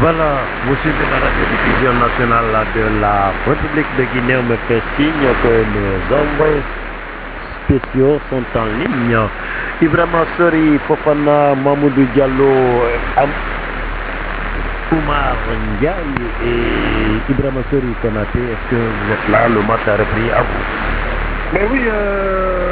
Voilà, vous suivez la radiodiffusion nationale de la République de Guinée. On me fait signe que nos envoyés spéciaux sont en ligne. Ibrahima Sori, Fofana, Mamoudou Diallo, Oumar Ndiaye et Ibrahima Sori Konaté. Est-ce que vous êtes là? Le match a repris à vous. Mais oui, euh,